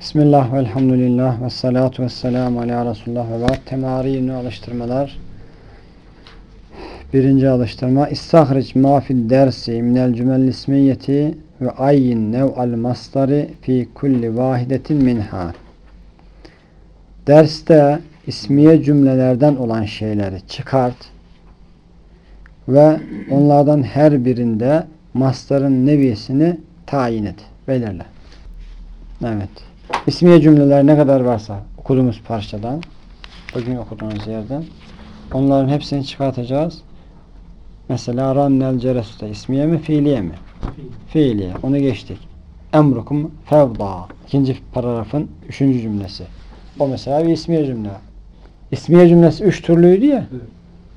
Bismillah ve elhamdülillah ve salatu ve selamu ala Resulullah ve ba'd. Temarini alıştırmalar. Birinci alıştırma. İstahric ma fid dersi minel cümel ismiyeti ve ayyin nev'al masdari fi kulli vahidetin minha. Derste ismiye cümlelerden olan şeyleri çıkart ve onlardan her birinde mastarın nevisini tayin et, belirle. Evet. İsmiye cümleler ne kadar varsa okuduğumuz parçadan, bugün okuduğumuz yerden onların hepsini çıkartacağız. Mesela rannel ceresu'da ismiye mi fiiliye mi? Fiiliye. Onu geçtik. Emrukum fevda. İkinci paragrafın üçüncü cümlesi. O mesela bir ismiye cümle. İsmiye cümlesi üç türlüydü ya.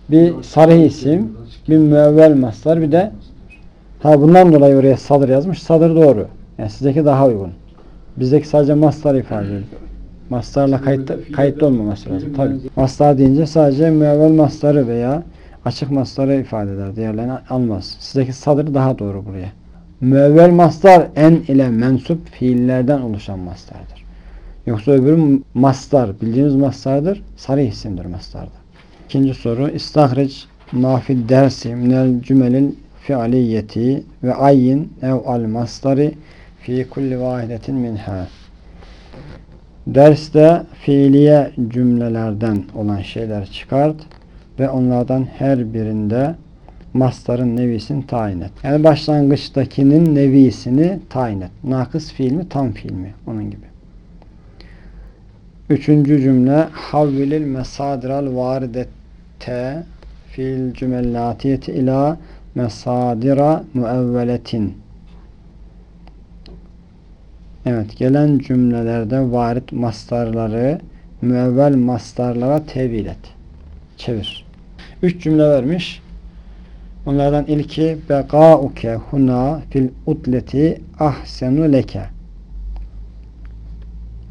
Bir sarı isim, bir müevvel maslar, bir de ha bundan dolayı oraya sadır yazmış. Sadır doğru. Yani sizdeki daha uygun. Bizdeki sadece mastar ifade ediyor. Mastarla kayıt, kayıtlı olmaması lazım. Tabi. Mastar deyince sadece müevvel mastarı veya açık mastarı ifade eder. Diğerlerini almaz. Sizdeki sadır daha doğru buraya. Müevvel mastar en ile mensup fiillerden oluşan mastardır. Yoksa öbürü mastar. Bildiğiniz mastardır. Sarı isimdir mastarda. İkinci soru. İstahric mafid dersi minel cümelil fialiyeti ve ayyin ev al mastari fi kulli vahidetin minha. Derste fiiliye cümlelerden olan şeyler çıkart ve onlardan her birinde mastarın nevisini tayin et. Yani başlangıçtakinin nevisini tayin et. Nakıs fiil mi, tam fiil mi? Onun gibi. Üçüncü cümle havvilil mesadiral varidette fil cümellatiyeti ila mesadira müevveletin Evet, gelen cümlelerde varit mastarları müevvel mastarlara tevil et. Çevir. Üç cümle vermiş. Onlardan ilki bekauke huna fil utleti ahsenu leke.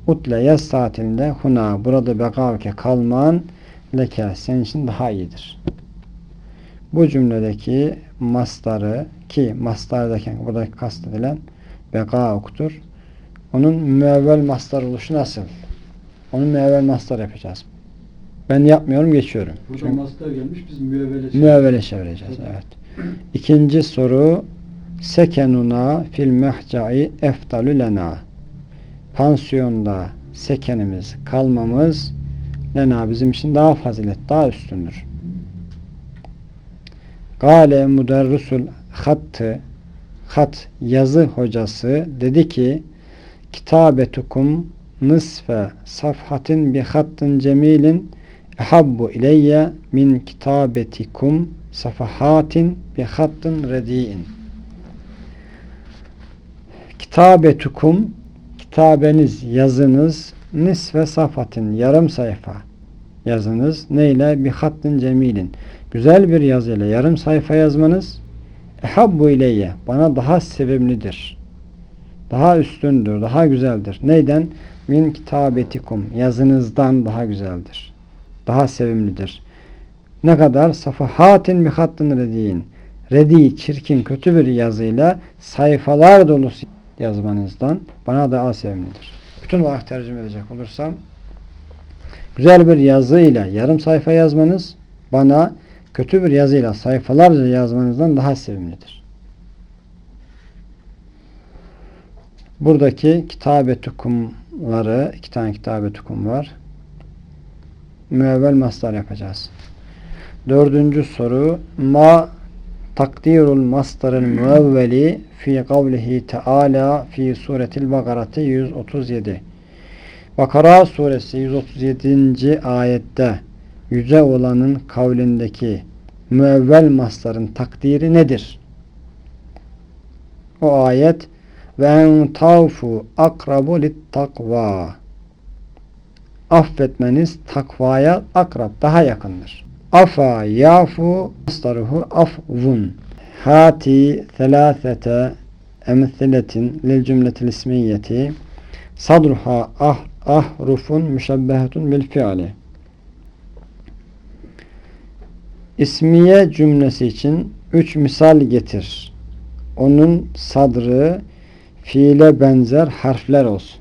Utle yaz tatilinde huna burada bekauke kalman leke senin için daha iyidir. Bu cümledeki mastarı ki mastardaki buradaki kastedilen bekauktur. Onun müevvel mastar oluşu nasıl? Onu müevvel mastar yapacağız. Ben yapmıyorum, geçiyorum. Burada Çünkü mastar gelmiş, biz müevvele müevvele çevireceğiz. Evet. İkinci soru sekenuna fil mehcai eftalü lena. Pansiyonda sekenimiz, kalmamız lena bizim için daha fazilet, daha üstündür. Gale müderrisul hattı hat yazı hocası dedi ki kitabetukum nisfe safhatin bi hattin cemilin ehabbu ileyye min kitabetikum safahatin bi hattin redi'in. Kitabetukum kitabeniz yazınız nisfe safhatin yarım sayfa yazınız neyle? Bi hattin cemilin. Güzel bir yazıyla yarım sayfa yazmanız ehabbu ileyye bana daha sevimlidir daha üstündür, daha güzeldir. Neyden? Min kitabetikum. Yazınızdan daha güzeldir. Daha sevimlidir. Ne kadar? Safahatin bi hattın rediyin. Redi, çirkin, kötü bir yazıyla sayfalar dolusu yazmanızdan bana daha sevimlidir. Bütün olarak tercüme edecek olursam güzel bir yazıyla yarım sayfa yazmanız bana kötü bir yazıyla sayfalarca yazmanızdan daha sevimlidir. Buradaki kitabetukumları iki tane kitabetukum var. Müevvel mastar yapacağız. Dördüncü soru ma takdirul mastarın müevveli fi kavlihi teala fi suretil bakarati 137 Bakara suresi 137. ayette yüce olanın kavlindeki müevvel mastarın takdiri nedir? O ayet ve en tavfu akrabu lit takva affetmeniz takvaya akrab daha yakındır. Afa yafu mastaruhu afvun hati thelâthete emthiletin lil cümletil ismiyeti sadruha ah ahrufun müşebbehetun bil fiali İsmiye cümlesi için üç misal getir. Onun sadrı fiile benzer harfler olsun.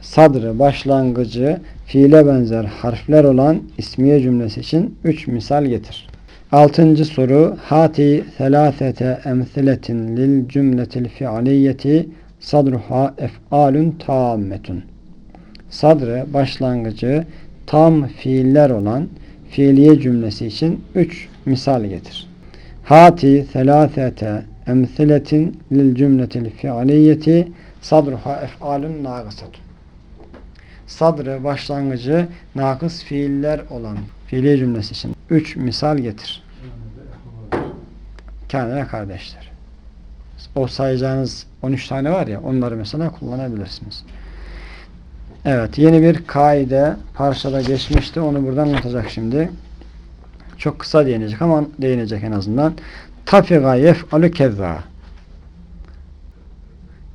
sadrı başlangıcı fiile benzer harfler olan ismiye cümlesi için 3 misal getir. Altıncı soru Hati selâsete emsiletin lil cümletil fi'aliyeti sadruha ef'alun tammetun. Sadrı başlangıcı tam fiiller olan fiiliye cümlesi için 3 misal getir. Hati selâsete emsiletin lil cümletil fi'aliyeti sadruha ef'alun nâgısatun. Sadrı başlangıcı nakıs fiiller olan fiiliye cümlesi için 3 misal getir. Kendine kardeşler. O sayacağınız 13 tane var ya onları mesela kullanabilirsiniz. Evet yeni bir kaide parçada geçmişti. Onu buradan anlatacak şimdi. Çok kısa değinecek ama değinecek en azından. Tafiga yef'alu keza.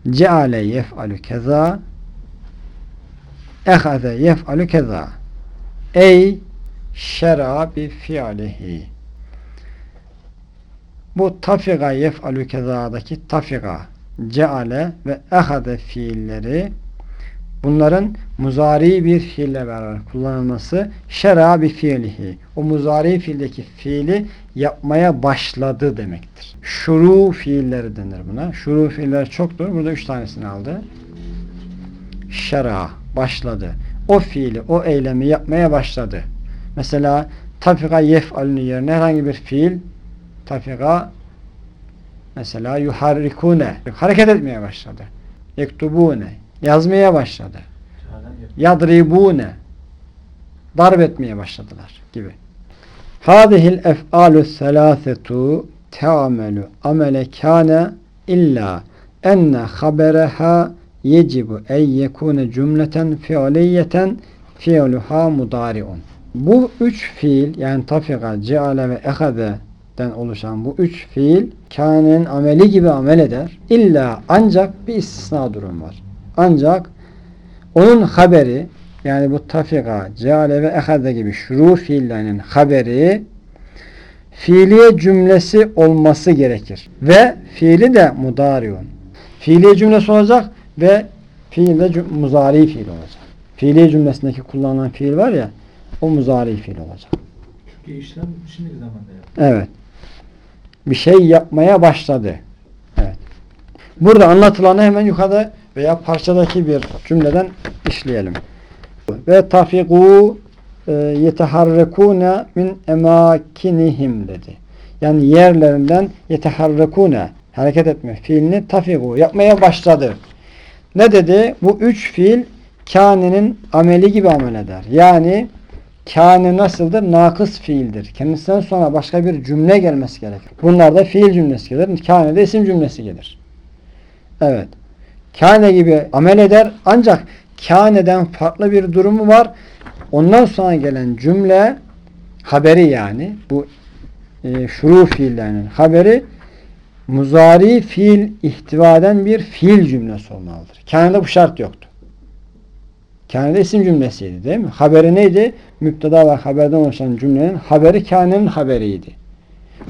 Ceale yef'alu keza. Ehaze yef'alu keza. Ey şera bi fi'alihi. Bu tafiga yef'alu keza'daki tafiga, ceale ve ehade fiilleri bunların muzari bir fiille beraber kullanılması şera bir fiilihi. O muzari fiildeki fiili yapmaya başladı demektir. Şuru fiilleri denir buna. Şuru fiiller çoktur. Burada üç tanesini aldı. Şera başladı. O fiili, o eylemi yapmaya başladı. Mesela tafika yef'alünün yerine herhangi bir fiil tafika mesela yuharrikune hareket etmeye başladı. Yektubune yazmaya başladı. Yadribune darp etmeye başladılar gibi. Hadihil ef'alü selâsetu te'amelu amele kâne illa enne habereha yecibu en yekune cümleten fiiliyeten fiiluha mudari'un. Bu üç fiil yani tafika, ceale ve ehadeden oluşan bu üç fiil kânenin ameli gibi amel eder. İlla ancak bir istisna durum var. Ancak onun haberi yani bu tafika, ceale ve ehade gibi şuru fiillerinin haberi fiiliye cümlesi olması gerekir. Ve fiili de mudariun. Fiiliye cümlesi olacak ve fiil de muzari fiil olacak. Fiiliye cümlesindeki kullanılan fiil var ya o muzari fiil olacak. Çünkü işlem şimdiki zamanda yapıyor. Evet. Bir şey yapmaya başladı. Evet. Burada anlatılanı hemen yukarıda veya parçadaki bir cümleden işleyelim. Ve tafiku e, yeteharrekune min emakinihim dedi. Yani yerlerinden yeteharrekune hareket etme fiilini tafiku yapmaya başladı. Ne dedi? Bu üç fiil kânenin ameli gibi amel eder. Yani kâne nasıldır? Nakıs fiildir. Kendisinden sonra başka bir cümle gelmesi gerekir. Bunlarda fiil cümlesi gelir. Kâne'de isim cümlesi gelir. Evet. Kâne gibi amel eder. Ancak kâneden farklı bir durumu var. Ondan sonra gelen cümle haberi yani bu e, şuru fiillerinin haberi muzari fiil ihtiva eden bir fiil cümlesi olmalıdır. Kâne'de bu şart yoktu. Kâne'de isim cümlesiydi değil mi? Haberi neydi? Müpteda ve haberden oluşan cümlenin haberi kânenin haberiydi.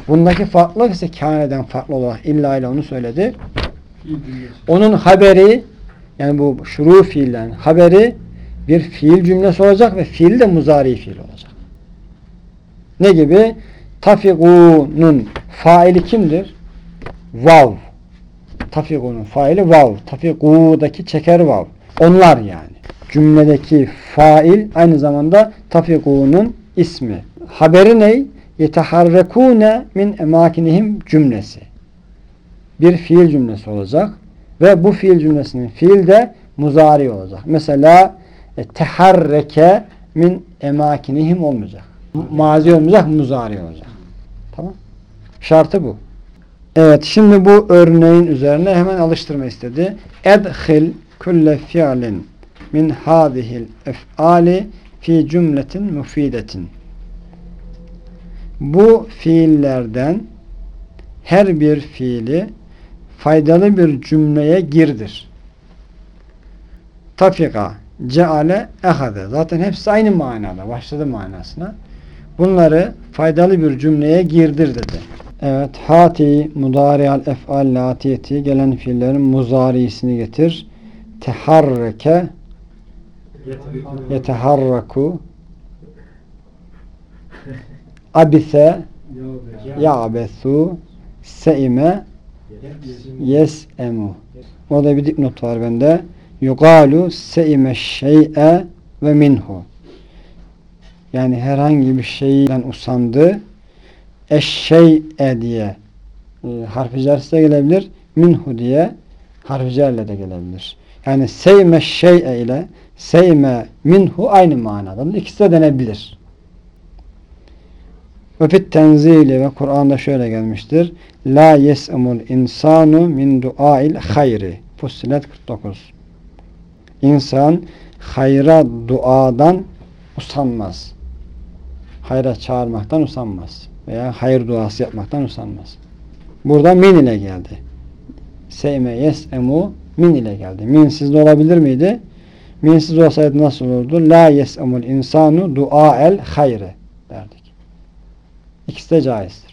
Bundaki farklılık ise kâne'den farklı olarak illa ile onu söyledi. Onun haberi yani bu şuru fiillerin haberi bir fiil cümlesi olacak ve fiil de muzari fiil olacak. Ne gibi? Tafikunun faili kimdir? Vav. Tafikunun faili vav. Tafiku'daki çeker vav. Onlar yani. Cümledeki fail aynı zamanda tafiku'nun ismi. Haberi ne? Yeteharrekune min emakinihim cümlesi. Bir fiil cümlesi olacak ve bu fiil cümlesinin fiil de muzari olacak. Mesela e, teharreke min emakinihim olmayacak. Mazi olmayacak, muzari olacak. Tamam. Şartı bu. Evet, şimdi bu örneğin üzerine hemen alıştırma istedi. Edhil kulle fi'lin min hadihil ef'ali fi cümletin mufidetin. Bu fiillerden her bir fiili faydalı bir cümleye girdir. Tafika, ceale, ehade. Zaten hepsi aynı manada. Başladı manasına. Bunları faydalı bir cümleye girdir dedi. Evet. Hati, mudari'al ef'al latiyeti gelen fiillerin muzarisini getir. Teharreke yeteharraku abise ya'besu seime yes'emu Orada bir dipnot var bende. Yugalu seime şey'e ve minhu. Yani herhangi bir şeyden usandı. Eşşey'e diye e, harfi de gelebilir. Minhu diye harfi de gelebilir. Yani seyme şey'e ile seyme minhu aynı manada. İkisi de denebilir. Ve fit tenzili ve Kur'an'da şöyle gelmiştir. La yes'emul insanu min duail hayri. Fussilet 49. İnsan hayra duadan usanmaz. Hayra çağırmaktan usanmaz. Veya hayır duası yapmaktan usanmaz. Burada min ile geldi. Seyme yes'emu min ile geldi. Minsiz de olabilir miydi? Minsiz olsaydı nasıl olurdu? La yes'emul insanu duael hayri. İkisi de caizdir.